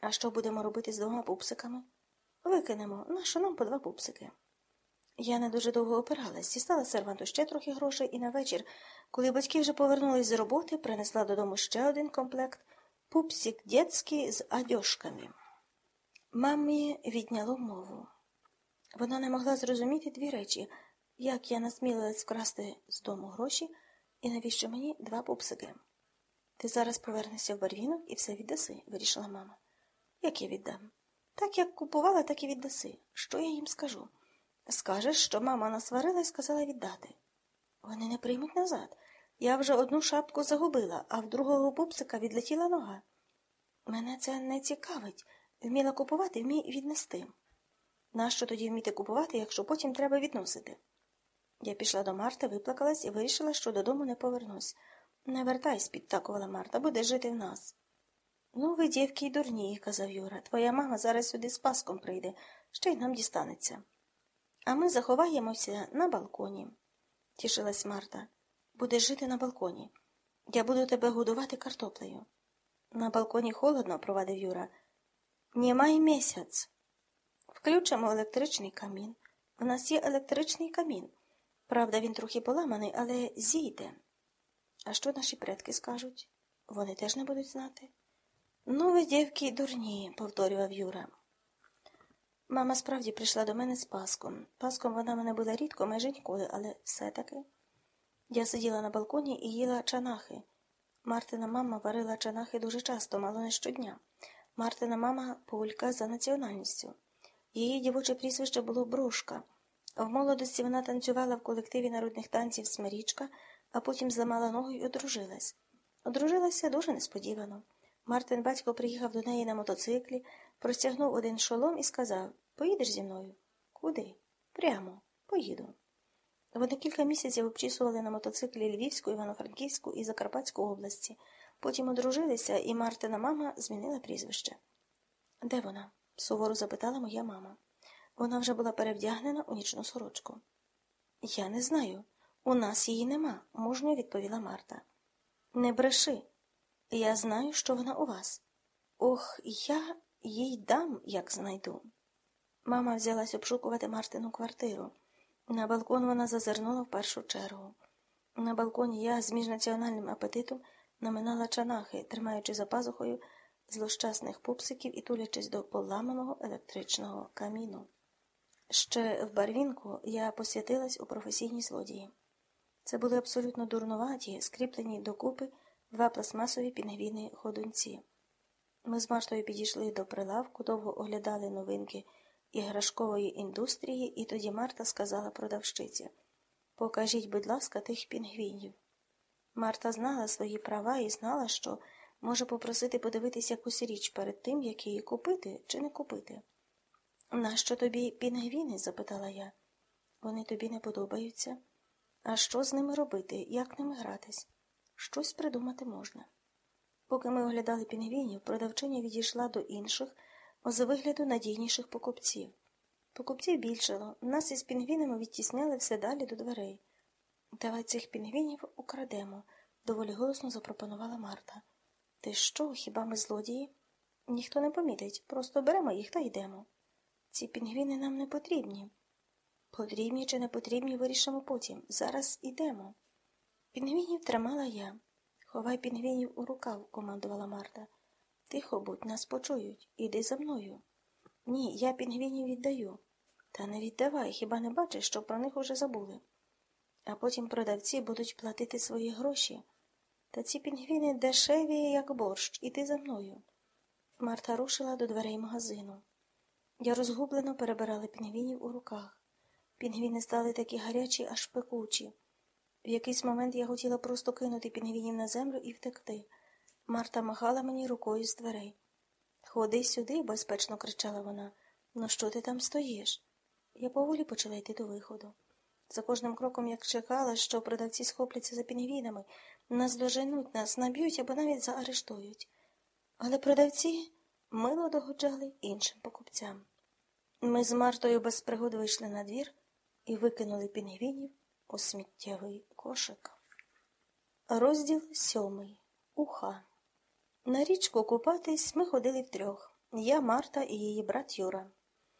А що будемо робити з двома пупсиками? Викинемо, нащо нам по два пупсики? Я не дуже довго опиралась, дістала серванту ще трохи грошей і на вечір, коли батьки вже повернулись з роботи, принесла додому ще один комплект пупсик дєцький з адьошками. Мамі відняло мову. Вона не могла зрозуміти дві речі, як я насмілилась вкрасти з дому гроші і навіщо мені два пупсики. Ти зараз повернешся в барвінок і все віддаси, вирішила мама. Як я віддам? Так як купувала, так і віддаси. Що я їм скажу? Скажеш, що мама насварила і сказала віддати. Вони не приймуть назад. Я вже одну шапку загубила, а в другого пупсика відлетіла нога. Мене це не цікавить. Вміла купувати, вмій віднести. Нащо тоді вміти купувати, якщо потім треба відносити? Я пішла до Марти, виплакалась і вирішила, що додому не повернусь. Не вертайся, підтакувала Марта, буде жити в нас. Ну, ви, дівки, й дурні, казав Юра. Твоя мама зараз сюди з паском прийде, ще й нам дістанеться. А ми заховаємося на балконі, тішилась Марта. Будеш жити на балконі. Я буду тебе годувати картоплею. На балконі холодно, провадив Юра. Німай місяць. Включимо електричний камін. У нас є електричний камін. Правда, він трохи поламаний, але зійде. А що наші предки скажуть? Вони теж не будуть знати. Ну, ви, дівки, дурні, повторював Юра. Мама справді прийшла до мене з паском. Паском вона мене була рідко, майже ніколи, але все-таки. Я сиділа на балконі і їла чанахи. Мартина мама варила чанахи дуже часто, мало не щодня. Мартина мама полька за національністю. Її дівоче прізвище було Брошка. В молодості вона танцювала в колективі народних танців Смирічка, а потім зламала ногу і одружилась. Одружилася дуже несподівано. Мартин батько приїхав до неї на мотоциклі, простягнув один шолом і сказав Поїдеш зі мною? Куди? Прямо, поїду. Вони кілька місяців обчісували на мотоциклі Львівську, Івано-Франківську і Закарпатську області. Потім одружилися, і Мартина мама змінила прізвище. Де вона? суворо запитала моя мама. Вона вже була перевдягнена у нічну сорочку. Я не знаю. У нас її нема, мужньо відповіла Марта. Не бреши. Я знаю, що вона у вас. Ох, я їй дам, як знайду. Мама взялась обшукувати Мартину квартиру. На балкон вона зазирнула в першу чергу. На балконі я з міжнаціональним апетитом наминала чанахи, тримаючи за пазухою злощасних пупсиків і тулячись до поламаного електричного каміну. Ще в барвінку я посвятилась у професійні злодії. Це були абсолютно дурнуваті, скріплені докупи два пластмасові пінгвіни ходунці. Ми з Мартою підійшли до прилавку, довго оглядали новинки іграшкової індустрії, і тоді Марта сказала продавщиці Покажіть, будь ласка, тих пінгвінів. Марта знала свої права і знала, що може попросити подивитись якусь річ перед тим, як її купити чи не купити. Нащо тобі пінгвіни? запитала я. Вони тобі не подобаються. А що з ними робити, як ними гратись? Щось придумати можна. Поки ми оглядали пінгвінів, продавчиня відійшла до інших, з вигляду надійніших покупців. Покупців більшало, нас із пінгвінами відтісняли все далі до дверей. Давай цих пінгвінів украдемо, доволі голосно запропонувала Марта. Ти що, хіба ми злодії? Ніхто не помітить, просто беремо їх та йдемо. Ці пінгвіни нам не потрібні. Потрібні чи не потрібні, вирішимо потім. Зараз ідемо. Пінгвінів тримала я. Ховай пінгвінів у рукав, командувала Марта. Тихо будь, нас почують. Іди за мною. Ні, я пінгвінів віддаю. Та не віддавай, хіба не бачиш, що про них уже забули. А потім продавці будуть платити свої гроші. Та ці пінгвіни дешеві, як борщ, іди за мною. Марта рушила до дверей магазину. Я розгублено перебирала пінгвінів у руках. Пінгвіни стали такі гарячі, аж пекучі. В якийсь момент я хотіла просто кинути пінгвінів на землю і втекти. Марта махала мені рукою з дверей. Ходи сюди, безпечно кричала вона. Ну що ти там стоїш? Я поволі почала йти до виходу. За кожним кроком я чекала, що продавці схопляться за пінгвінами, нас доженуть, нас наб'ють або навіть заарештують. Але продавці мило догоджали іншим покупцям. Ми з Мартою без пригод вийшли на двір і викинули пінгвінів у сміттєвий кошик. Розділ сьомий. Уха. На річку купатись ми ходили втрьох. Я Марта і її брат Юра.